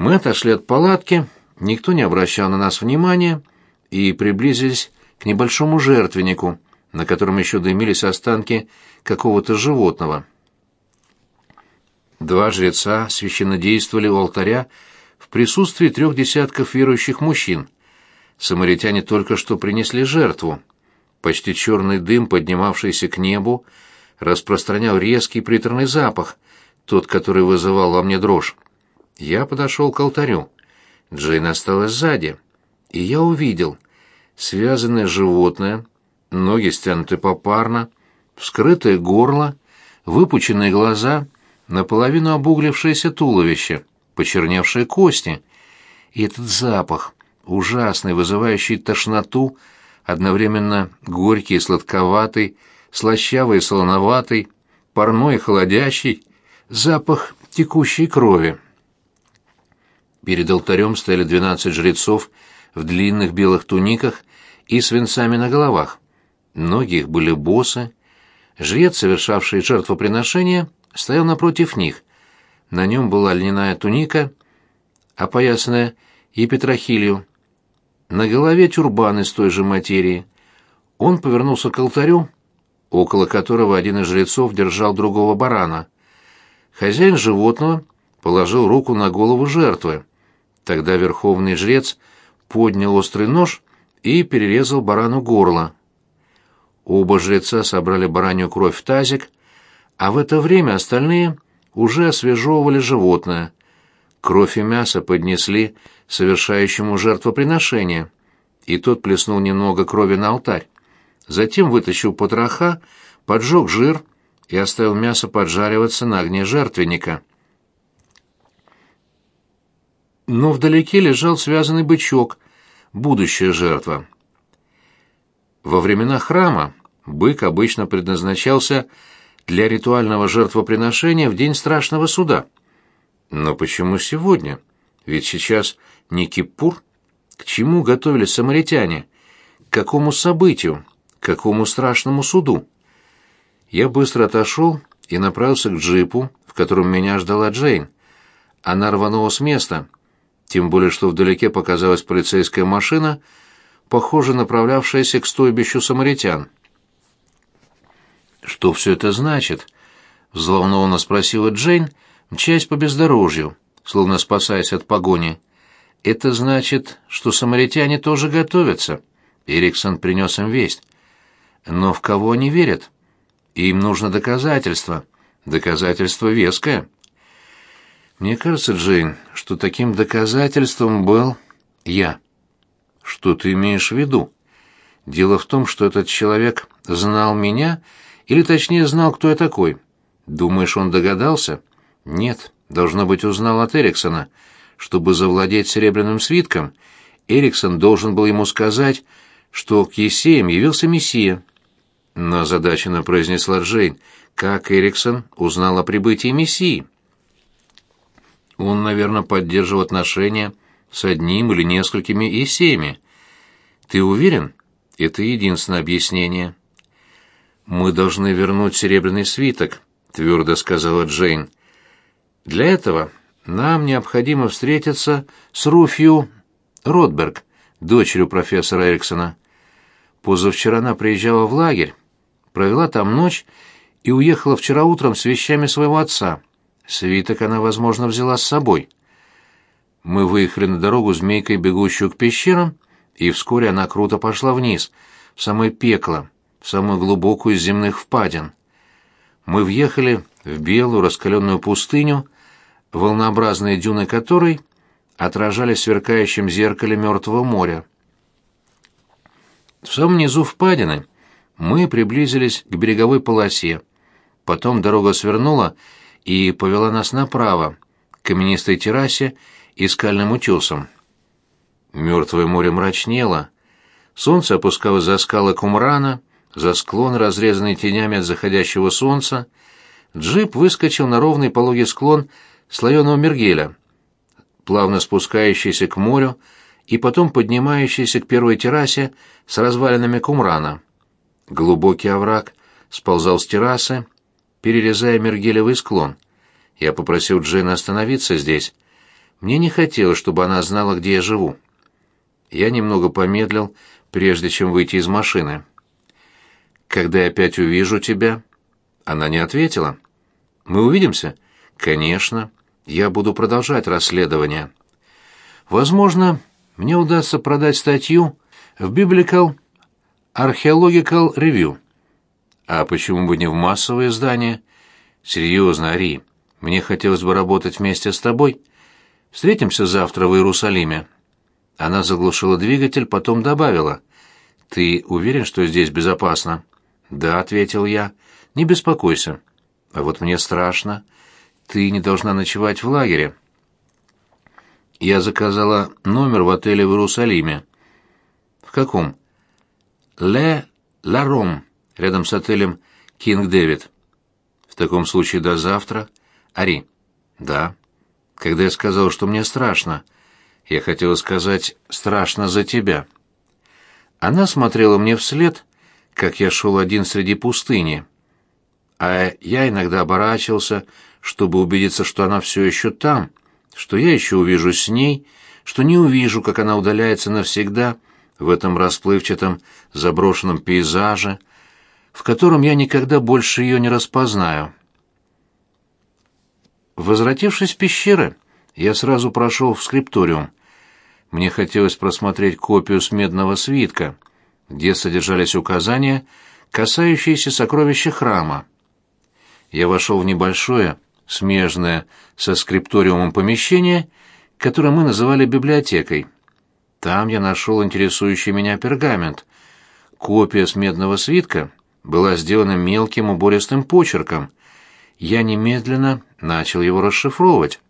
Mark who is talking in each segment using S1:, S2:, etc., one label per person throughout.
S1: Мы отошли от палатки, никто не обращал на нас внимания, и приблизились к небольшому жертвеннику, на котором еще дымились останки какого-то животного. Два жреца священно действовали у алтаря в присутствии трех десятков верующих мужчин. Самаритяне только что принесли жертву. Почти черный дым, поднимавшийся к небу, распространял резкий приторный запах, тот, который вызывал во мне дрожь. Я подошел к алтарю. Джейн осталась сзади, и я увидел связанное животное, ноги стянуты попарно, вскрытое горло, выпученные глаза — наполовину обуглившееся туловище, почерневшие кости. И этот запах, ужасный, вызывающий тошноту, одновременно горький и сладковатый, слащавый и солоноватый, парной и холодящий, запах текущей крови. Перед алтарем стояли двенадцать жрецов в длинных белых туниках и с венцами на головах. Ноги их были босы. Жрец, совершавший жертвоприношение, стоял напротив них. На нем была льняная туника, опоясанная епитрахилью. На голове тюрбан из той же материи. Он повернулся к алтарю, около которого один из жрецов держал другого барана. Хозяин животного положил руку на голову жертвы. Тогда верховный жрец поднял острый нож и перерезал барану горло. Оба жреца собрали баранью кровь в тазик, а в это время остальные уже освежевывали животное. Кровь и мясо поднесли совершающему жертвоприношение, и тот плеснул немного крови на алтарь. Затем вытащил потроха, поджег жир и оставил мясо поджариваться на огне жертвенника. Но вдалеке лежал связанный бычок, будущая жертва. Во времена храма бык обычно предназначался для ритуального жертвоприношения в день страшного суда. Но почему сегодня? Ведь сейчас не Кипур. К чему готовились самаритяне? К какому событию? К какому страшному суду? Я быстро отошел и направился к джипу, в котором меня ждала Джейн. Она рванула с места, тем более что вдалеке показалась полицейская машина, похоже, направлявшаяся к стойбищу самаритян. «Что все это значит?» — взволнованно спросила Джейн, мчась по бездорожью, словно спасаясь от погони. «Это значит, что самаритяне тоже готовятся». Эриксон принес им весть. «Но в кого они верят? Им нужно доказательство. Доказательство веское». «Мне кажется, Джейн, что таким доказательством был я». «Что ты имеешь в виду?» «Дело в том, что этот человек знал меня или, точнее, знал, кто я такой. Думаешь, он догадался? Нет, должно быть, узнал от Эриксона. Чтобы завладеть серебряным свитком, Эриксон должен был ему сказать, что к Есеям явился Мессия. Но озадаченно произнесла Джейн, как Эриксон узнал о прибытии Мессии. Он, наверное, поддерживал отношения с одним или несколькими Есеями. Ты уверен? Это единственное объяснение. «Мы должны вернуть серебряный свиток», — твердо сказала Джейн. «Для этого нам необходимо встретиться с Руфью Ротберг, дочерью профессора Эриксона. Позавчера она приезжала в лагерь, провела там ночь и уехала вчера утром с вещами своего отца. Свиток она, возможно, взяла с собой. Мы выехали на дорогу змейкой, бегущую к пещерам, и вскоре она круто пошла вниз, в самое пекло, в самую глубокую из земных впадин. Мы въехали в белую раскаленную пустыню, волнообразные дюны которой отражались в сверкающем зеркале Мертвого моря. В самом низу впадины мы приблизились к береговой полосе. Потом дорога свернула и повела нас направо, к каменистой террасе и скальным утесам. Мертвое море мрачнело. Солнце опускалось за скалы Кумрана, за склон, разрезанный тенями от заходящего солнца, джип выскочил на ровный пологий склон слоеного мергеля, плавно спускающийся к морю и потом поднимающийся к первой террасе с развалинами кумрана. Глубокий овраг сползал с террасы, перерезая мергелевый склон. Я попросил Джейна остановиться здесь. Мне не хотелось, чтобы она знала, где я живу. Я немного помедлил, прежде чем выйти из машины. «Когда я опять увижу тебя...» Она не ответила. «Мы увидимся?» «Конечно. Я буду продолжать расследование. Возможно, мне удастся продать статью в Biblical Archaeological Review. А почему бы не в массовое издание? Серьезно, Ари, мне хотелось бы работать вместе с тобой. Встретимся завтра в Иерусалиме». Она заглушила двигатель, потом добавила. «Ты уверен, что здесь безопасно?» «Да», — ответил я. «Не беспокойся». «А вот мне страшно. Ты не должна ночевать в лагере». Я заказала номер в отеле в Иерусалиме. «В каком?» «Ле Ларом», рядом с отелем «Кинг Дэвид». «В таком случае до завтра». «Ари». «Да». Когда я сказал, что мне страшно, я хотела сказать «страшно за тебя». Она смотрела мне вслед, как я шел один среди пустыни. А я иногда оборачивался, чтобы убедиться, что она все еще там, что я еще увижусь с ней, что не увижу, как она удаляется навсегда в этом расплывчатом заброшенном пейзаже, в котором я никогда больше ее не распознаю. Возвратившись в пещеры, я сразу прошел в скрипториум. Мне хотелось просмотреть копию с медного свитка, где содержались указания, касающиеся сокровища храма. Я вошел в небольшое, смежное со скрипториумом помещение, которое мы называли библиотекой. Там я нашел интересующий меня пергамент. Копия с медного свитка была сделана мелким убористым почерком. Я немедленно начал его расшифровывать.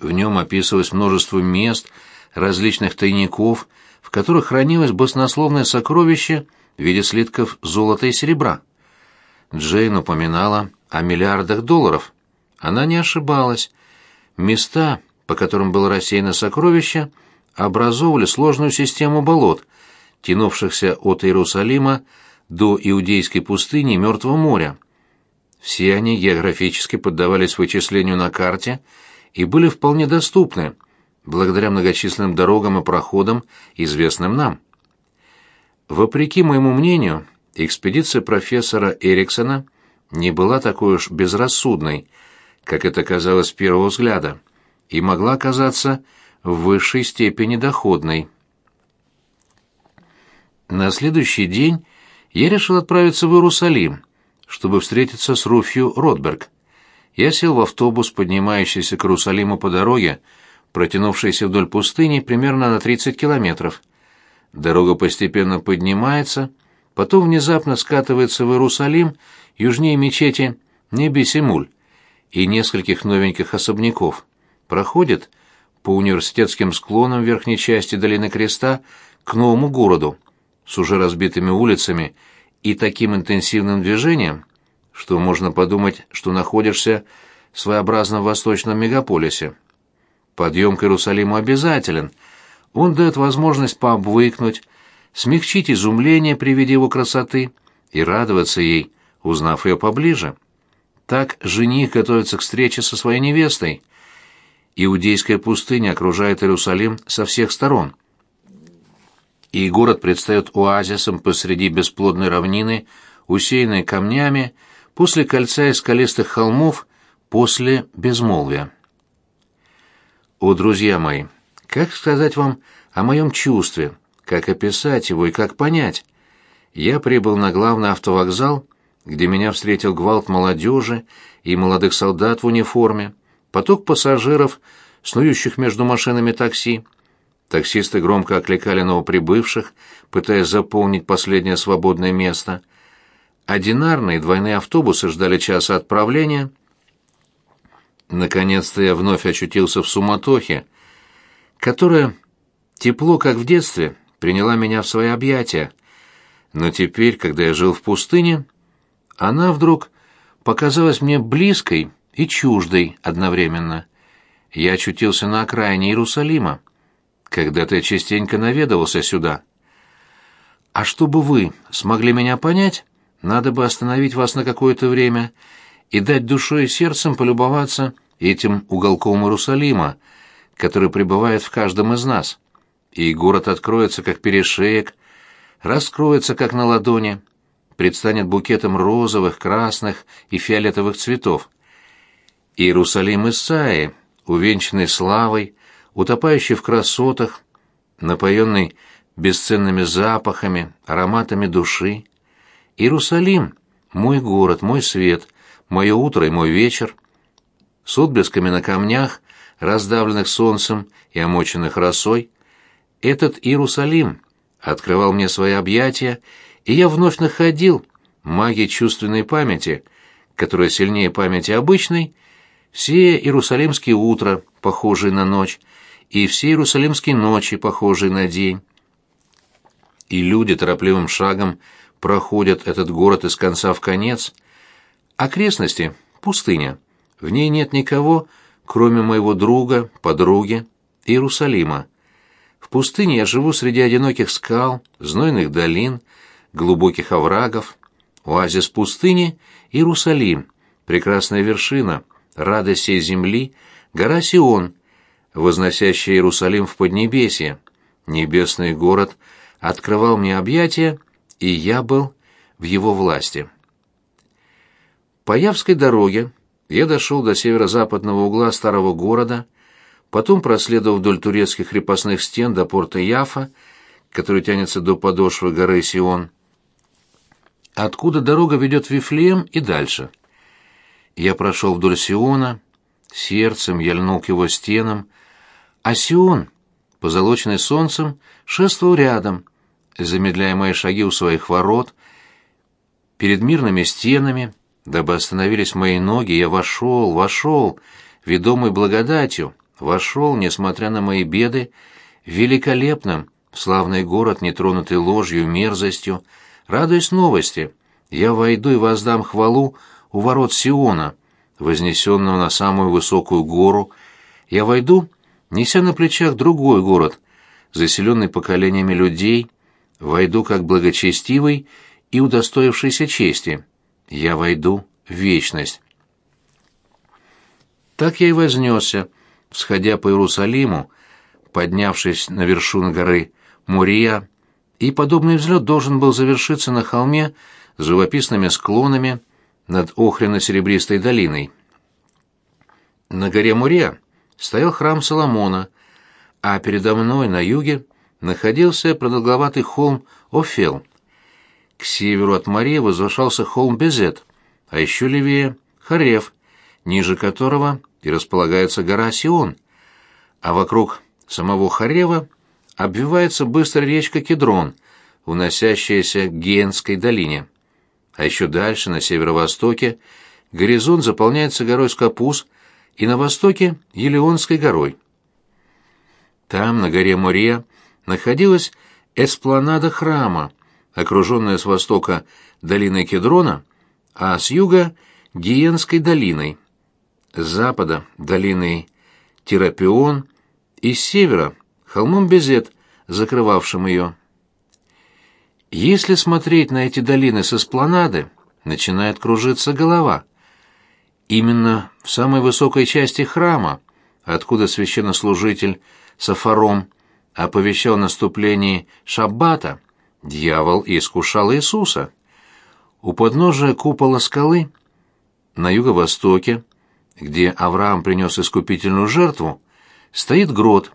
S1: В нем описывалось множество мест, различных тайников, в которых хранилось баснословное сокровище в виде слитков золота и серебра. Джейн упоминала о миллиардах долларов. Она не ошибалась. Места, по которым было рассеяно сокровище, образовывали сложную систему болот, тянувшихся от Иерусалима до Иудейской пустыни и Мертвого моря. Все они географически поддавались вычислению на карте и были вполне доступны, благодаря многочисленным дорогам и проходам, известным нам. Вопреки моему мнению, экспедиция профессора Эриксона не была такой уж безрассудной, как это казалось с первого взгляда, и могла казаться в высшей степени доходной. На следующий день я решил отправиться в Иерусалим, чтобы встретиться с Руфью Ротберг. Я сел в автобус, поднимающийся к Иерусалиму по дороге, протянувшейся вдоль пустыни примерно на 30 километров. Дорога постепенно поднимается, потом внезапно скатывается в Иерусалим, южнее мечети Небесимуль и нескольких новеньких особняков. Проходит по университетским склонам верхней части долины Креста к новому городу с уже разбитыми улицами и таким интенсивным движением, что можно подумать, что находишься в своеобразном восточном мегаполисе. Подъем к Иерусалиму обязателен. Он дает возможность пообвыкнуть, смягчить изумление при виде его красоты и радоваться ей, узнав ее поближе. Так жених готовится к встрече со своей невестой. Иудейская пустыня окружает Иерусалим со всех сторон. И город предстает оазисом посреди бесплодной равнины, усеянной камнями, после кольца из скалистых холмов, после безмолвия. О, друзья мои, как сказать вам о моем чувстве, как описать его и как понять? Я прибыл на главный автовокзал, где меня встретил гвалт молодежи и молодых солдат в униформе, поток пассажиров, снующих между машинами такси. Таксисты громко окликали новоприбывших, пытаясь заполнить последнее свободное место — Одинарные двойные автобусы ждали часа отправления. Наконец-то я вновь очутился в суматохе, которая, тепло как в детстве, приняла меня в свои объятия. Но теперь, когда я жил в пустыне, она вдруг показалась мне близкой и чуждой одновременно. Я очутился на окраине Иерусалима. Когда-то я частенько наведывался сюда. А чтобы вы смогли меня понять, надо бы остановить вас на какое-то время и дать душой и сердцем полюбоваться этим уголком Иерусалима, который пребывает в каждом из нас. И город откроется, как перешеек, раскроется, как на ладони, предстанет букетом розовых, красных и фиолетовых цветов. Иерусалим Исаи, увенчанный славой, утопающий в красотах, напоенный бесценными запахами, ароматами души. Иерусалим — мой город, мой свет, мое утро и мой вечер. С отблесками на камнях, раздавленных солнцем и омоченных росой, этот Иерусалим открывал мне свои объятия, и я вновь находил магии чувственной памяти, которая сильнее памяти обычной, все иерусалимские утра, похожие на ночь, и все иерусалимские ночи, похожие на день. И люди торопливым шагом проходят этот город из конца в конец. Окрестности — пустыня. В ней нет никого, кроме моего друга, подруги, Иерусалима. В пустыне я живу среди одиноких скал, знойных долин, глубоких оврагов. Оазис пустыни — Иерусалим, прекрасная вершина, радость всей земли, гора Сион, возносящая Иерусалим в Поднебесье. Небесный город открывал мне объятия, и я был в его власти. По Явской дороге я дошел до северо-западного угла старого города, потом проследовал вдоль турецких крепостных стен до порта Яфа, который тянется до подошвы горы Сион, откуда дорога ведет в Вифлеем и дальше. Я прошел вдоль Сиона, сердцем я льнул к его стенам, а Сион, позолоченный солнцем, шествовал рядом, замедляя мои шаги у своих ворот, перед мирными стенами, дабы остановились мои ноги, я вошел, вошел, ведомый благодатью, вошел, несмотря на мои беды, великолепным, славный город, нетронутый ложью, мерзостью, радуясь новости. Я войду и воздам хвалу у ворот Сиона, вознесенного на самую высокую гору. Я войду, неся на плечах другой город, заселенный поколениями людей, войду как благочестивый и удостоившийся чести. Я войду в вечность. Так я и вознесся, всходя по Иерусалиму, поднявшись на вершину горы Мурия, и подобный взлет должен был завершиться на холме с живописными склонами над охренно-серебристой долиной. На горе Мурия стоял храм Соломона, а передо мной на юге находился продолговатый холм Офел. К северу от Марии возвышался холм Безет, а еще левее — Харев, ниже которого и располагается гора Сион, а вокруг самого Харева обвивается быстрая речка Кедрон, уносящаяся к Генской долине. А еще дальше, на северо-востоке, горизонт заполняется горой Скапус и на востоке — Елеонской горой. Там, на горе Мория, находилась эспланада храма, окруженная с востока долиной Кедрона, а с юга — Гиенской долиной, с запада — долиной Терапион и с севера — холмом Безет, закрывавшим ее. Если смотреть на эти долины с эспланады, начинает кружиться голова. Именно в самой высокой части храма, откуда священнослужитель Сафаром оповещал наступлении Шаббата, дьявол искушал Иисуса. У подножия купола скалы на юго-востоке, где Авраам принес искупительную жертву, стоит грот,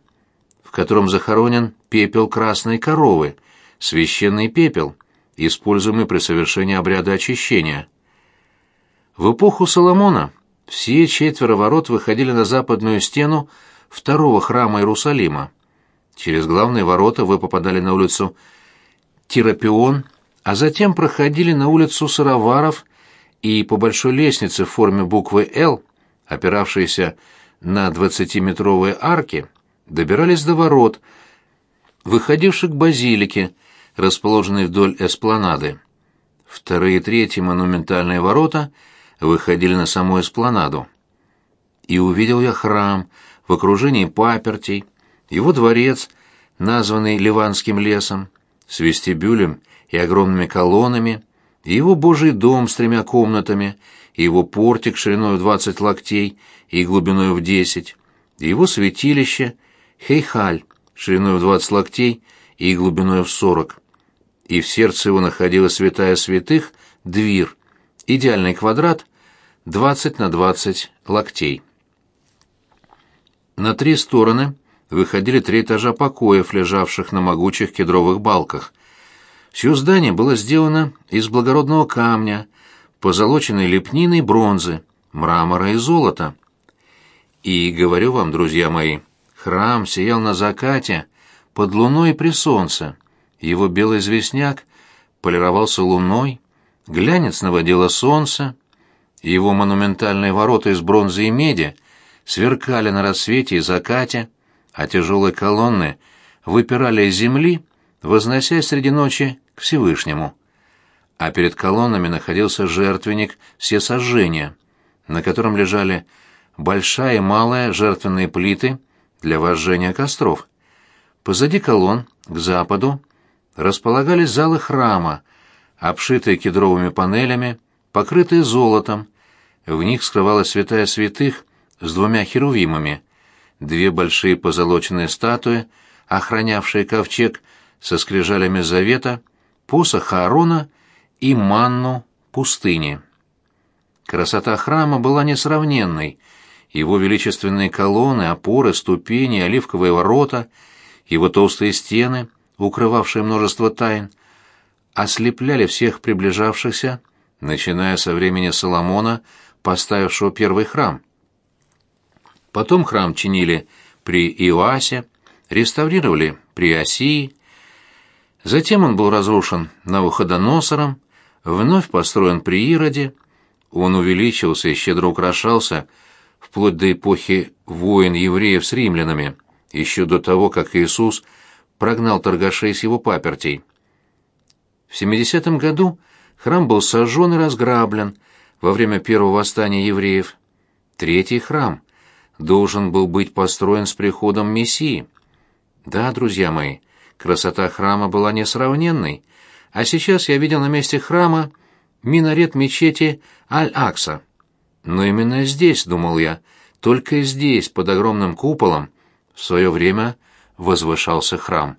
S1: в котором захоронен пепел красной коровы — священный пепел, используемый при совершении обряда очищения. В эпоху Соломона все четверо ворот выходили на западную стену второго храма Иерусалима. Через главные ворота вы попадали на улицу Тирапион, а затем проходили на улицу Сыроваров и по большой лестнице в форме буквы «Л», опиравшейся на двадцатиметровые арки, добирались до ворот, выходивших к базилике, расположенный вдоль эспланады. Вторые и третьи монументальные ворота выходили на саму эспланаду. И увидел я храм в окружении папертей, его дворец, названный Ливанским лесом, с вестибюлем и огромными колоннами, и его Божий дом с тремя комнатами, и его портик шириной в двадцать локтей и глубиной в десять, и его святилище, Хейхаль, шириной в двадцать локтей и глубиной в сорок. И в сердце его находилась святая святых, двир, идеальный квадрат, двадцать на двадцать локтей. На три стороны выходили три этажа покоев, лежавших на могучих кедровых балках. Все здание было сделано из благородного камня, позолоченной лепнины бронзы, мрамора и золота. И говорю вам, друзья мои, храм сиял на закате, под луной при солнце. Его белый известняк полировался луной, глянец наводило солнце, его монументальные ворота из бронзы и меди сверкали на рассвете и закате, а тяжелые колонны выпирали из земли, возносясь среди ночи к Всевышнему. А перед колоннами находился жертвенник всесожжения, на котором лежали большая и малая жертвенные плиты для возжжения костров. Позади колонн, к западу, располагались залы храма, обшитые кедровыми панелями, покрытые золотом. В них скрывалась святая святых с двумя херувимами, две большие позолоченные статуи, охранявшие ковчег со скрижалями завета, посох Аарона и манну пустыни. Красота храма была несравненной. Его величественные колонны, опоры, ступени, оливковые ворота, его толстые стены, укрывавшие множество тайн, ослепляли всех приближавшихся, начиная со времени Соломона, поставившего первый храм. Потом храм чинили при Иоасе, реставрировали при Осии, Затем он был разрушен Навуходоносором, вновь построен при Ироде, он увеличился и щедро украшался вплоть до эпохи войн евреев с римлянами, еще до того, как Иисус прогнал торгашей с его папертей. В 70-м году храм был сожжен и разграблен во время первого восстания евреев. Третий храм должен был быть построен с приходом Мессии. Да, друзья мои, Красота храма была несравненной, а сейчас я видел на месте храма минарет мечети Аль-Акса. Но именно здесь, думал я, только здесь, под огромным куполом, в свое время возвышался храм.